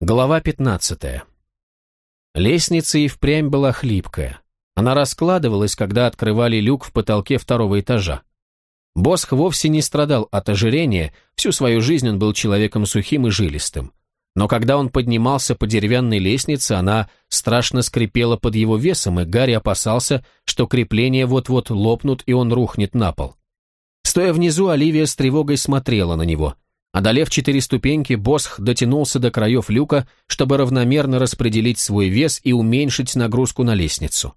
Глава 15. Лестница и впрямь была хлипкая. Она раскладывалась, когда открывали люк в потолке второго этажа. Босх вовсе не страдал от ожирения, всю свою жизнь он был человеком сухим и жилистым. Но когда он поднимался по деревянной лестнице, она страшно скрипела под его весом, и Гарри опасался, что крепления вот-вот лопнут, и он рухнет на пол. Стоя внизу, Оливия с тревогой смотрела на него – Одолев четыре ступеньки, Босх дотянулся до краев люка, чтобы равномерно распределить свой вес и уменьшить нагрузку на лестницу.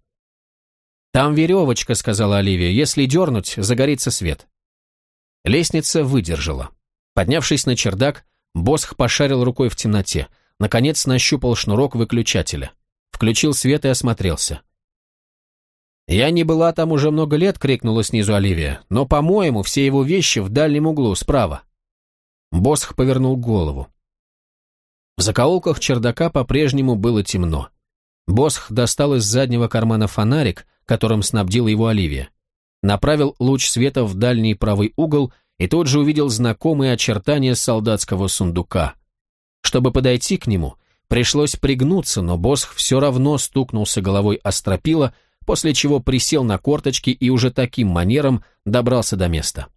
«Там веревочка», — сказала Оливия, — «если дернуть, загорится свет». Лестница выдержала. Поднявшись на чердак, Босх пошарил рукой в темноте, наконец нащупал шнурок выключателя. Включил свет и осмотрелся. «Я не была там уже много лет», — крикнула снизу Оливия, «но, по-моему, все его вещи в дальнем углу, справа». Босх повернул голову. В закоулках чердака по-прежнему было темно. Босх достал из заднего кармана фонарик, которым снабдила его Оливия. Направил луч света в дальний правый угол и тут же увидел знакомые очертания солдатского сундука. Чтобы подойти к нему, пришлось пригнуться, но Босх все равно стукнулся головой о стропила, после чего присел на корточки и уже таким манером добрался до места.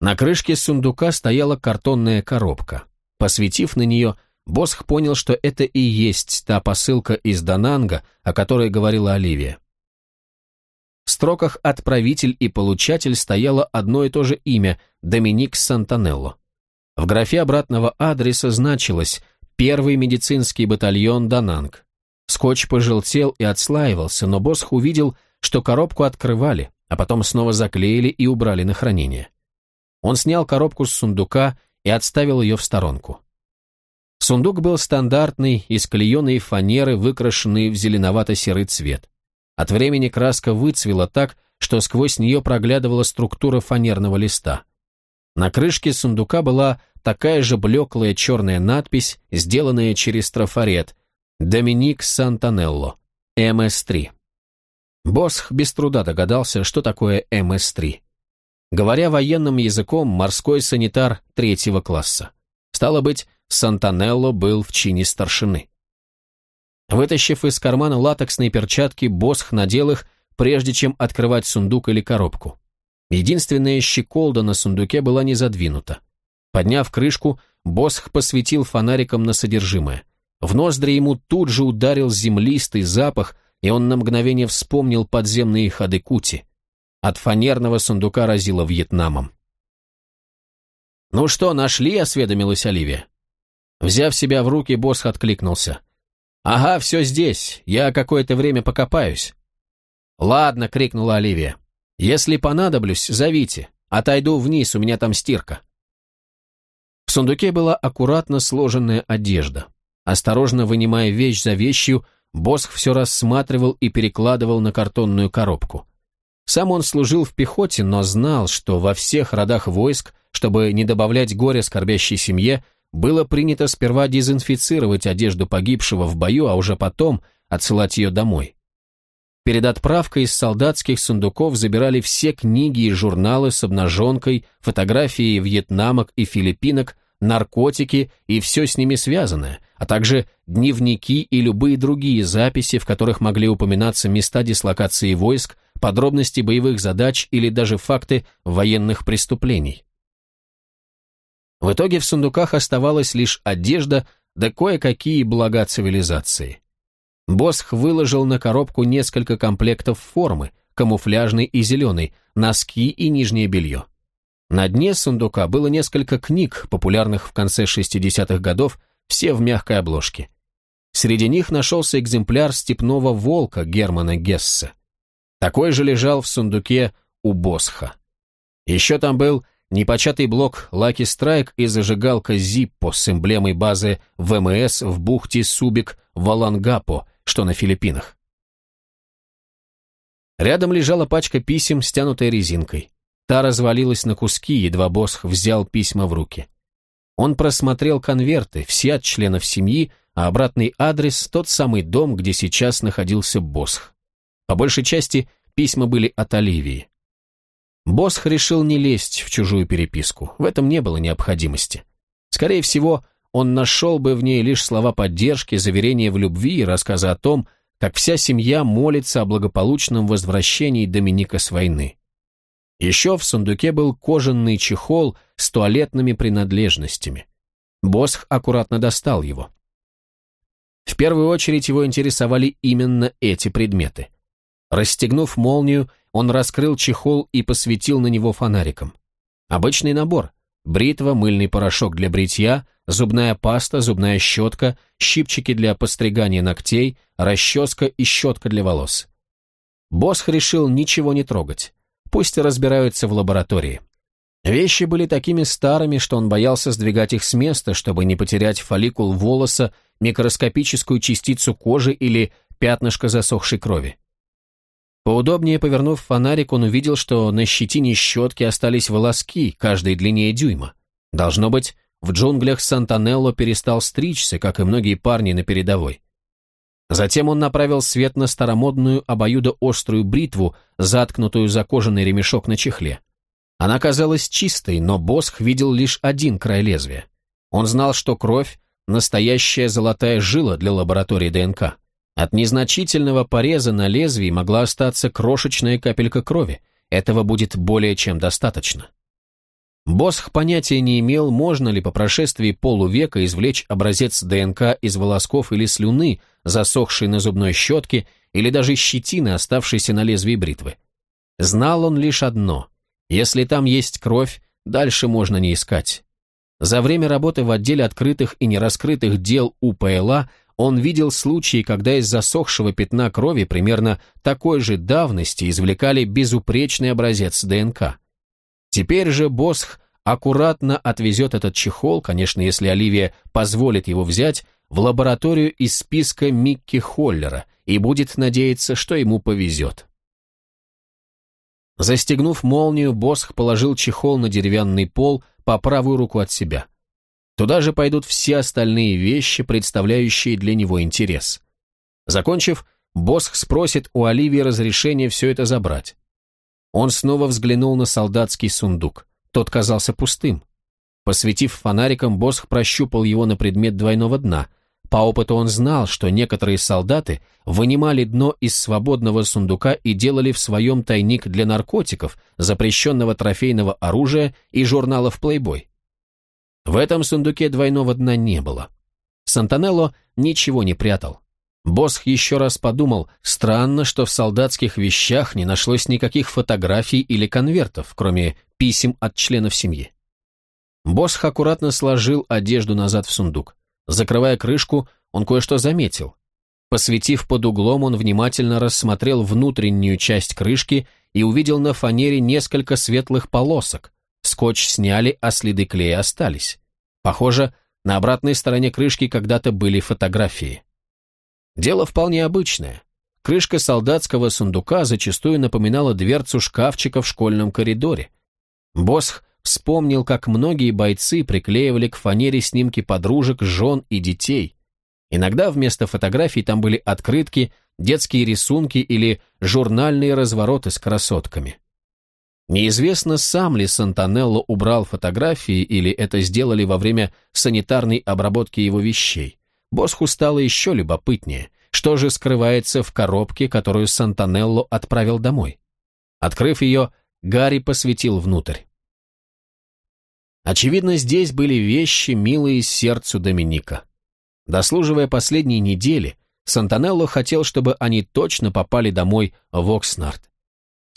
На крышке сундука стояла картонная коробка. Посветив на нее, Босх понял, что это и есть та посылка из Дананга, о которой говорила Оливия. В строках «Отправитель» и «Получатель» стояло одно и то же имя – Доминик Сантанелло. В графе обратного адреса значилось «Первый медицинский батальон Дананг». Скотч пожелтел и отслаивался, но Босх увидел, что коробку открывали, а потом снова заклеили и убрали на хранение. Он снял коробку с сундука и отставил ее в сторонку. Сундук был стандартный, из клееной фанеры, выкрашенный в зеленовато-серый цвет. От времени краска выцвела так, что сквозь нее проглядывала структура фанерного листа. На крышке сундука была такая же блеклая черная надпись, сделанная через трафарет «Доминик Сантанелло, МС-3». Босх без труда догадался, что такое МС-3. Говоря военным языком, морской санитар третьего класса. Стало быть, Сантанелло был в чине старшины. Вытащив из кармана латексные перчатки, Босх надел их, прежде чем открывать сундук или коробку. Единственная щеколда на сундуке была не задвинута. Подняв крышку, Босх посветил фонариком на содержимое. В ноздри ему тут же ударил землистый запах, и он на мгновение вспомнил подземные ходы Кути. От фанерного сундука разило Вьетнамом. «Ну что, нашли?» — осведомилась Оливия. Взяв себя в руки, босс откликнулся. «Ага, все здесь. Я какое-то время покопаюсь». «Ладно», — крикнула Оливия. «Если понадоблюсь, зовите. Отойду вниз, у меня там стирка». В сундуке была аккуратно сложенная одежда. Осторожно вынимая вещь за вещью, Босх все рассматривал и перекладывал на картонную коробку. Сам он служил в пехоте, но знал, что во всех родах войск, чтобы не добавлять горя скорбящей семье, было принято сперва дезинфицировать одежду погибшего в бою, а уже потом отсылать ее домой. Перед отправкой из солдатских сундуков забирали все книги и журналы с обнаженкой, фотографии вьетнамок и филиппинок, наркотики и все с ними связанное, а также дневники и любые другие записи, в которых могли упоминаться места дислокации войск, подробности боевых задач или даже факты военных преступлений. В итоге в сундуках оставалась лишь одежда да кое-какие блага цивилизации. Босх выложил на коробку несколько комплектов формы, камуфляжной и зеленой, носки и нижнее белье. На дне сундука было несколько книг, популярных в конце 60-х годов, все в мягкой обложке. Среди них нашелся экземпляр «Степного волка» Германа Гессе. Такой же лежал в сундуке у Босха. Еще там был непочатый блок Lucky Strike и зажигалка Zippo с эмблемой базы ВМС в бухте Субик Валангапо, что на Филиппинах. Рядом лежала пачка писем, стянутая резинкой. Та развалилась на куски, едва Босх взял письма в руки. Он просмотрел конверты, все от членов семьи, а обратный адрес – тот самый дом, где сейчас находился Босх. По большей части письма были от Оливии. Босх решил не лезть в чужую переписку, в этом не было необходимости. Скорее всего, он нашел бы в ней лишь слова поддержки, заверения в любви и рассказы о том, как вся семья молится о благополучном возвращении Доминика с войны. Еще в сундуке был кожаный чехол с туалетными принадлежностями. Босх аккуратно достал его. В первую очередь его интересовали именно эти предметы. Расстегнув молнию, он раскрыл чехол и посветил на него фонариком. Обычный набор. Бритва, мыльный порошок для бритья, зубная паста, зубная щетка, щипчики для постригания ногтей, расческа и щетка для волос. Босх решил ничего не трогать. Пусть разбираются в лаборатории. Вещи были такими старыми, что он боялся сдвигать их с места, чтобы не потерять фолликул волоса, микроскопическую частицу кожи или пятнышко засохшей крови. Поудобнее повернув фонарик, он увидел, что на щетине щетки остались волоски, каждой длиннее дюйма. Должно быть, в джунглях Сантанелло перестал стричься, как и многие парни на передовой. Затем он направил свет на старомодную обоюдоострую бритву, заткнутую за кожаный ремешок на чехле. Она казалась чистой, но Босх видел лишь один край лезвия. Он знал, что кровь – настоящая золотая жила для лаборатории ДНК. От незначительного пореза на лезвии могла остаться крошечная капелька крови. Этого будет более чем достаточно. Босх понятия не имел, можно ли по прошествии полувека извлечь образец ДНК из волосков или слюны, засохшей на зубной щетке, или даже щетины, оставшейся на лезвии бритвы. Знал он лишь одно – если там есть кровь, дальше можно не искать. За время работы в отделе открытых и нераскрытых дел УПЛА он видел случаи, когда из засохшего пятна крови примерно такой же давности извлекали безупречный образец ДНК. Теперь же Босх аккуратно отвезет этот чехол, конечно, если Оливия позволит его взять, в лабораторию из списка Микки Холлера и будет надеяться, что ему повезет. Застегнув молнию, Босх положил чехол на деревянный пол по правую руку от себя – Туда же пойдут все остальные вещи, представляющие для него интерес. Закончив, Босх спросит у Оливии разрешения все это забрать. Он снова взглянул на солдатский сундук. Тот казался пустым. Посветив фонариком, Босх прощупал его на предмет двойного дна. По опыту он знал, что некоторые солдаты вынимали дно из свободного сундука и делали в своем тайник для наркотиков, запрещенного трофейного оружия и журналов «Плейбой». В этом сундуке двойного дна не было. Сантанелло ничего не прятал. Босх еще раз подумал, странно, что в солдатских вещах не нашлось никаких фотографий или конвертов, кроме писем от членов семьи. Босх аккуратно сложил одежду назад в сундук. Закрывая крышку, он кое-что заметил. Посветив под углом, он внимательно рассмотрел внутреннюю часть крышки и увидел на фанере несколько светлых полосок, Скотч сняли, а следы клея остались. Похоже, на обратной стороне крышки когда-то были фотографии. Дело вполне обычное. Крышка солдатского сундука зачастую напоминала дверцу шкафчика в школьном коридоре. Босх вспомнил, как многие бойцы приклеивали к фанере снимки подружек, жен и детей. Иногда вместо фотографий там были открытки, детские рисунки или журнальные развороты с красотками. Неизвестно, сам ли Сантанелло убрал фотографии или это сделали во время санитарной обработки его вещей. Босху стало еще любопытнее, что же скрывается в коробке, которую Сантанелло отправил домой. Открыв ее, Гарри посветил внутрь. Очевидно, здесь были вещи, милые сердцу Доминика. Дослуживая последние недели, Сантанелло хотел, чтобы они точно попали домой в Окснард.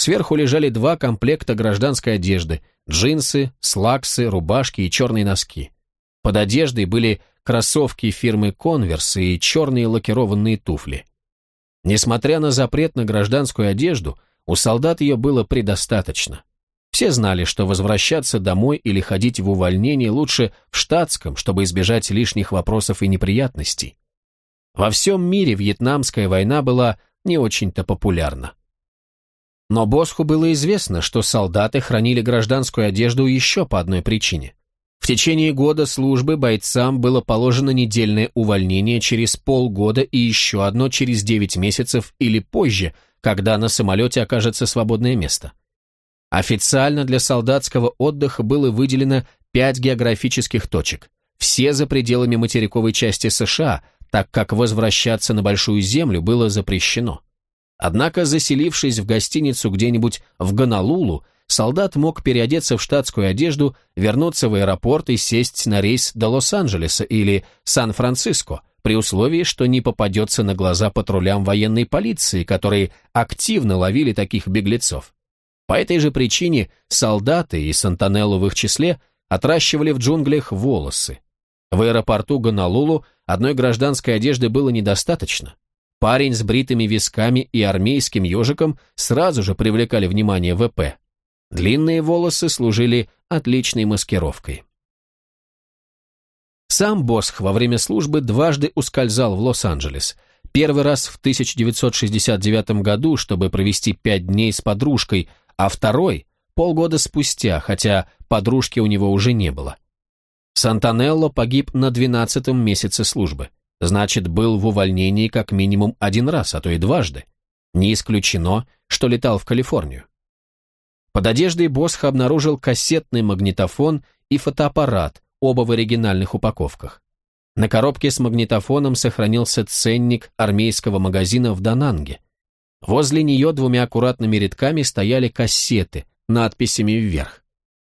Сверху лежали два комплекта гражданской одежды – джинсы, слаксы, рубашки и черные носки. Под одеждой были кроссовки фирмы Converse и черные лакированные туфли. Несмотря на запрет на гражданскую одежду, у солдат ее было предостаточно. Все знали, что возвращаться домой или ходить в увольнение лучше в штатском, чтобы избежать лишних вопросов и неприятностей. Во всем мире Вьетнамская война была не очень-то популярна. Но Босху было известно, что солдаты хранили гражданскую одежду еще по одной причине. В течение года службы бойцам было положено недельное увольнение через полгода и еще одно через 9 месяцев или позже, когда на самолете окажется свободное место. Официально для солдатского отдыха было выделено 5 географических точек. все за пределами материковой части США, так как возвращаться на Большую Землю было запрещено. Однако, заселившись в гостиницу где-нибудь в Гонолулу, солдат мог переодеться в штатскую одежду, вернуться в аэропорт и сесть на рейс до Лос-Анджелеса или Сан-Франциско, при условии, что не попадется на глаза патрулям военной полиции, которые активно ловили таких беглецов. По этой же причине солдаты, и Сантанелло в их числе, отращивали в джунглях волосы. В аэропорту Гонолулу одной гражданской одежды было недостаточно. Парень с бритыми висками и армейским ежиком сразу же привлекали внимание ВП. Длинные волосы служили отличной маскировкой. Сам Босх во время службы дважды ускользал в Лос-Анджелес. Первый раз в 1969 году, чтобы провести пять дней с подружкой, а второй – полгода спустя, хотя подружки у него уже не было. Сантанелло погиб на 12-м месяце службы. Значит, был в увольнении как минимум один раз, а то и дважды. Не исключено, что летал в Калифорнию. Под одеждой Босх обнаружил кассетный магнитофон и фотоаппарат, оба в оригинальных упаковках. На коробке с магнитофоном сохранился ценник армейского магазина в Дананге. Возле нее двумя аккуратными рядками стояли кассеты, надписями вверх.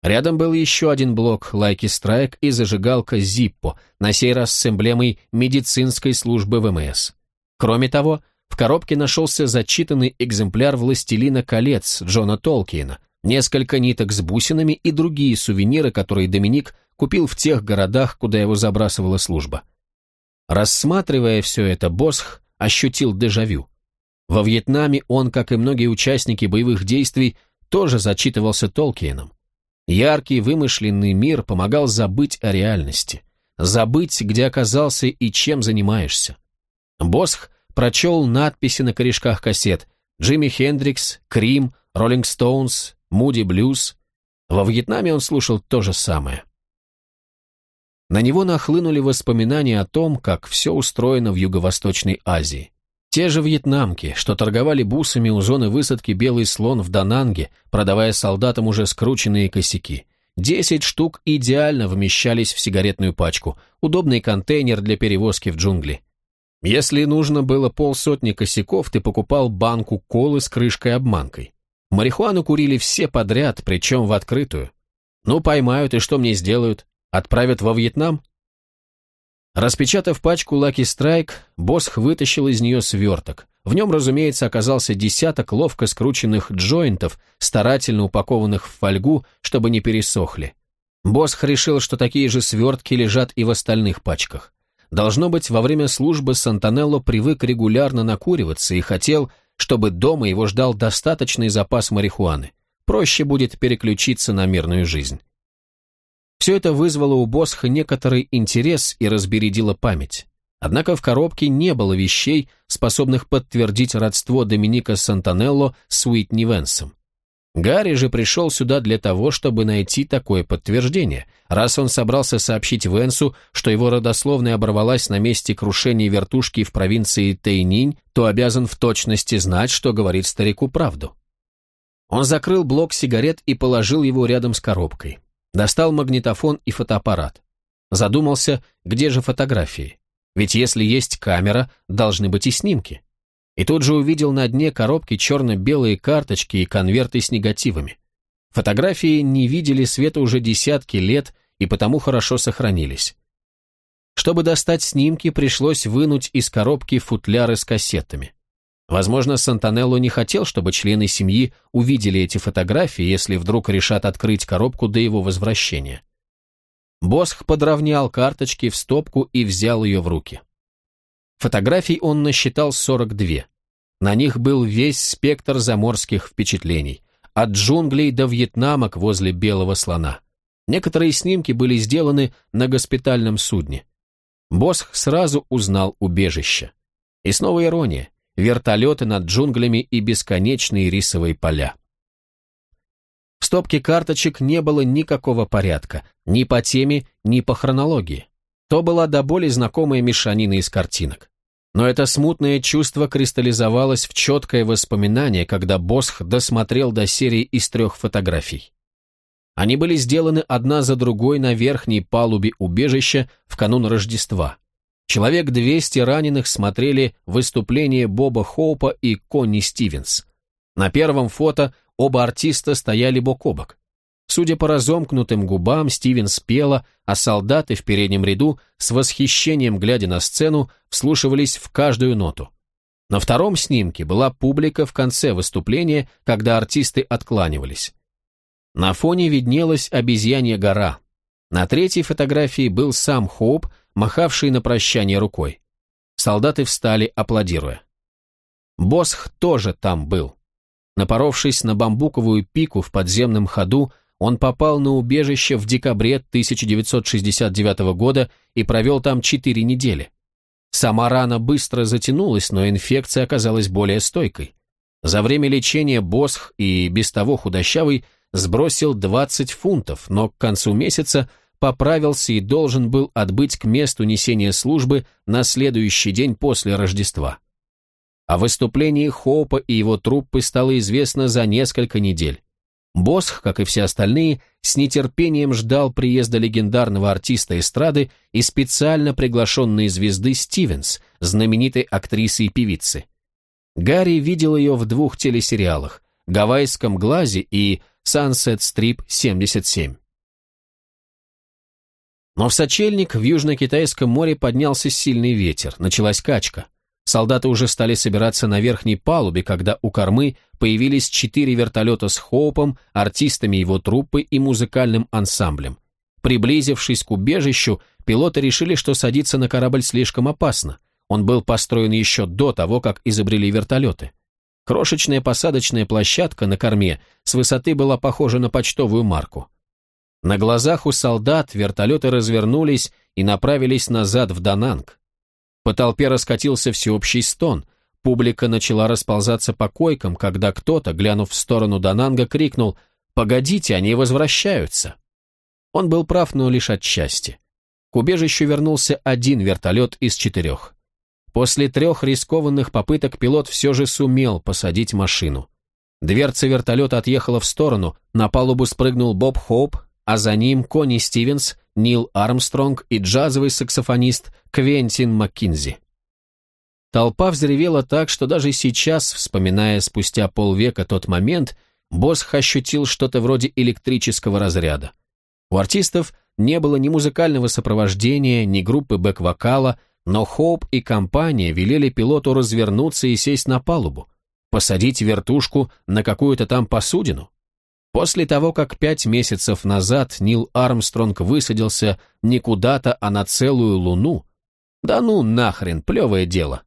Рядом был еще один блок Лайки Страйк и зажигалка Зиппо, на сей раз с эмблемой медицинской службы ВМС. Кроме того, в коробке нашелся зачитанный экземпляр «Властелина колец» Джона Толкиена, несколько ниток с бусинами и другие сувениры, которые Доминик купил в тех городах, куда его забрасывала служба. Рассматривая все это, Босх ощутил дежавю. Во Вьетнаме он, как и многие участники боевых действий, тоже зачитывался Толкиеном. Яркий вымышленный мир помогал забыть о реальности, забыть, где оказался и чем занимаешься. Босх прочел надписи на корешках кассет «Джимми Хендрикс», «Крим», «Роллинг Стоунс», «Муди Блюз». Во Вьетнаме он слушал то же самое. На него нахлынули воспоминания о том, как все устроено в Юго-Восточной Азии. Те же вьетнамки, что торговали бусами у зоны высадки «Белый слон» в Дананге, продавая солдатам уже скрученные косяки. Десять штук идеально вмещались в сигаретную пачку, удобный контейнер для перевозки в джунгли. Если нужно было полсотни косяков, ты покупал банку колы с крышкой-обманкой. Марихуану курили все подряд, причем в открытую. Ну, поймают, и что мне сделают? Отправят во Вьетнам? Распечатав пачку Lucky Strike, Босх вытащил из нее сверток. В нем, разумеется, оказался десяток ловко скрученных джойнтов, старательно упакованных в фольгу, чтобы не пересохли. Босх решил, что такие же свертки лежат и в остальных пачках. Должно быть, во время службы Сантанелло привык регулярно накуриваться и хотел, чтобы дома его ждал достаточный запас марихуаны. Проще будет переключиться на мирную жизнь. Все это вызвало у Босха некоторый интерес и разбередило память. Однако в коробке не было вещей, способных подтвердить родство Доминика Сантанелло с Уитни Венсом. Гарри же пришел сюда для того, чтобы найти такое подтверждение. Раз он собрался сообщить Венсу, что его родословная оборвалась на месте крушения вертушки в провинции Тайнинь, то обязан в точности знать, что говорит старику правду. Он закрыл блок сигарет и положил его рядом с коробкой. Достал магнитофон и фотоаппарат. Задумался, где же фотографии? Ведь если есть камера, должны быть и снимки. И тут же увидел на дне коробки черно-белые карточки и конверты с негативами. Фотографии не видели света уже десятки лет и потому хорошо сохранились. Чтобы достать снимки, пришлось вынуть из коробки футляры с кассетами. Возможно, Сантанелло не хотел, чтобы члены семьи увидели эти фотографии, если вдруг решат открыть коробку до его возвращения. Босх подровнял карточки в стопку и взял ее в руки. Фотографий он насчитал 42. На них был весь спектр заморских впечатлений, от джунглей до вьетнамок возле белого слона. Некоторые снимки были сделаны на госпитальном судне. Босх сразу узнал убежище. И снова ирония вертолеты над джунглями и бесконечные рисовые поля. В стопке карточек не было никакого порядка, ни по теме, ни по хронологии. То была до боли знакомая мешанина из картинок. Но это смутное чувство кристаллизовалось в четкое воспоминание, когда Босх досмотрел до серии из трех фотографий. Они были сделаны одна за другой на верхней палубе убежища в канун Рождества. Человек 200 раненых смотрели выступление Боба Хоупа и Конни Стивенс. На первом фото оба артиста стояли бок о бок. Судя по разомкнутым губам, Стивенс пела, а солдаты в переднем ряду, с восхищением глядя на сцену, вслушивались в каждую ноту. На втором снимке была публика в конце выступления, когда артисты откланивались. На фоне виднелась обезьянья гора. На третьей фотографии был сам Хоуп, махавший на прощание рукой. Солдаты встали, аплодируя. Босх тоже там был. Напоровшись на бамбуковую пику в подземном ходу, он попал на убежище в декабре 1969 года и провел там четыре недели. Сама рана быстро затянулась, но инфекция оказалась более стойкой. За время лечения Босх и без того худощавый сбросил 20 фунтов, но к концу месяца поправился и должен был отбыть к месту несения службы на следующий день после Рождества. О выступлении Хоупа и его труппы стало известно за несколько недель. Босх, как и все остальные, с нетерпением ждал приезда легендарного артиста эстрады и специально приглашенной звезды Стивенс, знаменитой актрисы и певицы. Гарри видел ее в двух телесериалах «Гавайском глазе» и Sunset Strip 77. Но в сочельник в Южно-Китайском море поднялся сильный ветер, началась качка. Солдаты уже стали собираться на верхней палубе, когда у кормы появились четыре вертолета с Хоупом, артистами его труппы и музыкальным ансамблем. Приблизившись к убежищу, пилоты решили, что садиться на корабль слишком опасно. Он был построен еще до того, как изобрели вертолеты. Крошечная посадочная площадка на корме с высоты была похожа на почтовую марку. На глазах у солдат вертолеты развернулись и направились назад в Дананг. По толпе раскатился всеобщий стон. Публика начала расползаться по койкам, когда кто-то, глянув в сторону Дананга, крикнул «Погодите, они возвращаются!». Он был прав, но лишь отчасти. К убежищу вернулся один вертолет из четырех. После трех рискованных попыток пилот все же сумел посадить машину. Дверца вертолета отъехала в сторону, на палубу спрыгнул Боб Хоуп, а за ним Конни Стивенс, Нил Армстронг и джазовый саксофонист Квентин Маккинзи. Толпа взревела так, что даже сейчас, вспоминая спустя полвека тот момент, Босх ощутил что-то вроде электрического разряда. У артистов не было ни музыкального сопровождения, ни группы бэк-вокала, но Хоуп и компания велели пилоту развернуться и сесть на палубу, посадить вертушку на какую-то там посудину. После того, как пять месяцев назад Нил Армстронг высадился не куда-то, а на целую луну, да ну нахрен, плевое дело.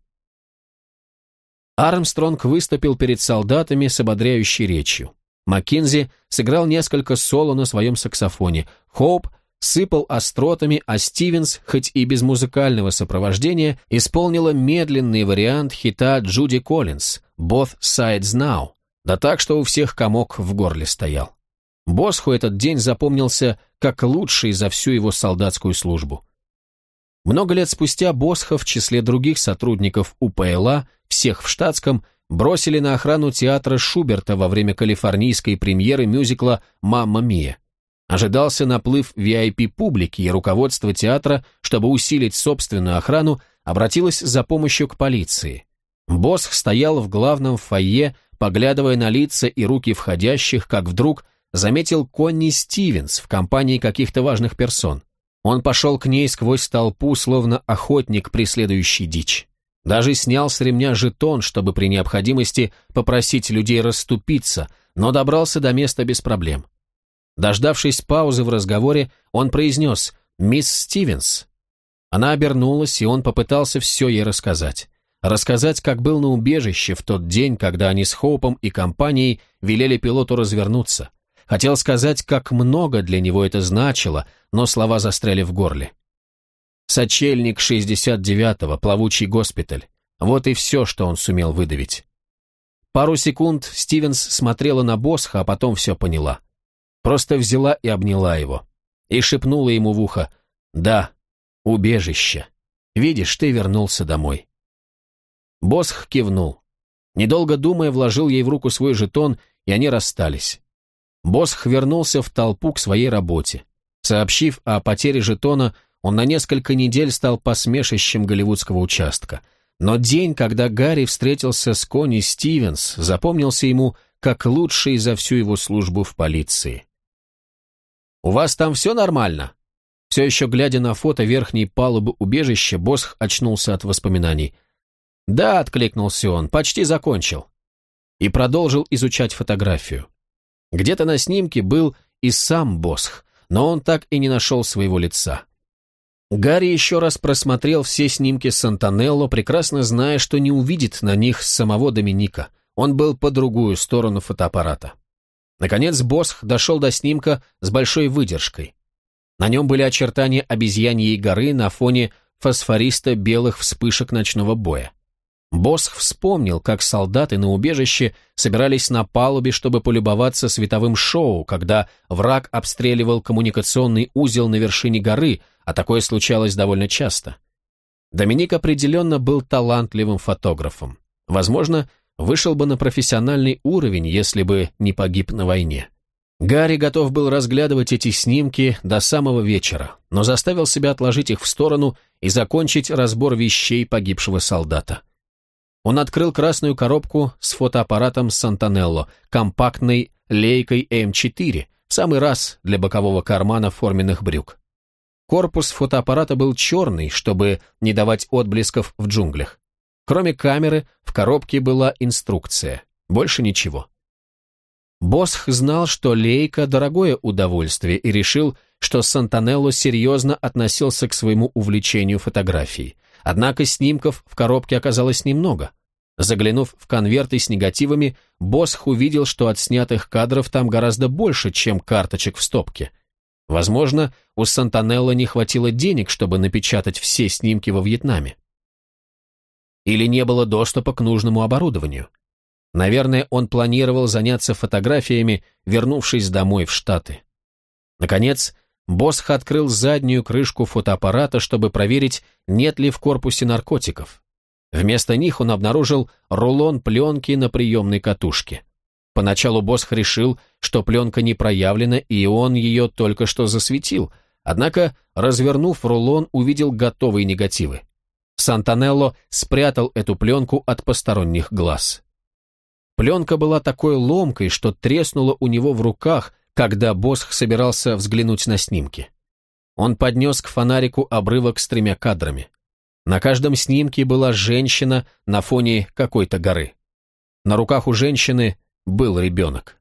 Армстронг выступил перед солдатами с ободряющей речью. Маккензи сыграл несколько соло на своем саксофоне, Хоуп сыпал остротами, а Стивенс, хоть и без музыкального сопровождения, исполнила медленный вариант хита Джуди Коллинз «Both Sides Now», да так, что у всех комок в горле стоял. Босху этот день запомнился как лучший за всю его солдатскую службу. Много лет спустя Босха в числе других сотрудников УПЛА, всех в штатском, бросили на охрану театра Шуберта во время калифорнийской премьеры мюзикла «Мамма Мия». Ожидался наплыв VIP-публики, и руководство театра, чтобы усилить собственную охрану, обратилось за помощью к полиции. Босх стоял в главном фойе, поглядывая на лица и руки входящих, как вдруг заметил Конни Стивенс в компании каких-то важных персон. Он пошел к ней сквозь толпу, словно охотник, преследующий дичь. Даже снял с ремня жетон, чтобы при необходимости попросить людей расступиться, но добрался до места без проблем. Дождавшись паузы в разговоре, он произнес «Мисс Стивенс». Она обернулась, и он попытался все ей рассказать. Рассказать, как был на убежище в тот день, когда они с Хоупом и компанией велели пилоту развернуться. Хотел сказать, как много для него это значило, но слова застряли в горле. Сочельник 69-го, плавучий госпиталь. Вот и все, что он сумел выдавить. Пару секунд Стивенс смотрела на Босха, а потом все поняла. Просто взяла и обняла его. И шепнула ему в ухо «Да, убежище. Видишь, ты вернулся домой». Босх кивнул. Недолго думая, вложил ей в руку свой жетон, и они расстались. Босх вернулся в толпу к своей работе. Сообщив о потере жетона, он на несколько недель стал посмешищем голливудского участка. Но день, когда Гарри встретился с Конни Стивенс, запомнился ему как лучший за всю его службу в полиции. «У вас там все нормально?» Все еще глядя на фото верхней палубы убежища, Босх очнулся от воспоминаний. «Да», — откликнулся он, — «почти закончил». И продолжил изучать фотографию. Где-то на снимке был и сам Босх, но он так и не нашел своего лица. Гарри еще раз просмотрел все снимки Сантанелло, прекрасно зная, что не увидит на них самого Доминика. Он был по другую сторону фотоаппарата. Наконец Босх дошел до снимка с большой выдержкой. На нем были очертания обезьяньей горы на фоне фосфориста белых вспышек ночного боя. Босх вспомнил, как солдаты на убежище собирались на палубе, чтобы полюбоваться световым шоу, когда враг обстреливал коммуникационный узел на вершине горы, а такое случалось довольно часто. Доминик определенно был талантливым фотографом. Возможно, вышел бы на профессиональный уровень, если бы не погиб на войне. Гарри готов был разглядывать эти снимки до самого вечера, но заставил себя отложить их в сторону и закончить разбор вещей погибшего солдата. Он открыл красную коробку с фотоаппаратом Сантанелло, компактной лейкой М4, в самый раз для бокового кармана форменных брюк. Корпус фотоаппарата был черный, чтобы не давать отблесков в джунглях. Кроме камеры, в коробке была инструкция. Больше ничего. Босх знал, что лейка – дорогое удовольствие, и решил, что Сантанелло серьезно относился к своему увлечению фотографией. Однако снимков в коробке оказалось немного. Заглянув в конверты с негативами, Босх увидел, что от снятых кадров там гораздо больше, чем карточек в стопке. Возможно, у Сантанелло не хватило денег, чтобы напечатать все снимки во Вьетнаме. Или не было доступа к нужному оборудованию. Наверное, он планировал заняться фотографиями, вернувшись домой в Штаты. Наконец, Босх открыл заднюю крышку фотоаппарата, чтобы проверить, нет ли в корпусе наркотиков. Вместо них он обнаружил рулон пленки на приемной катушке. Поначалу Босх решил, что пленка не проявлена, и он ее только что засветил, однако, развернув рулон, увидел готовые негативы. Сантанелло спрятал эту пленку от посторонних глаз. Пленка была такой ломкой, что треснула у него в руках, когда Босх собирался взглянуть на снимки. Он поднес к фонарику обрывок с тремя кадрами. На каждом снимке была женщина на фоне какой-то горы. На руках у женщины был ребенок.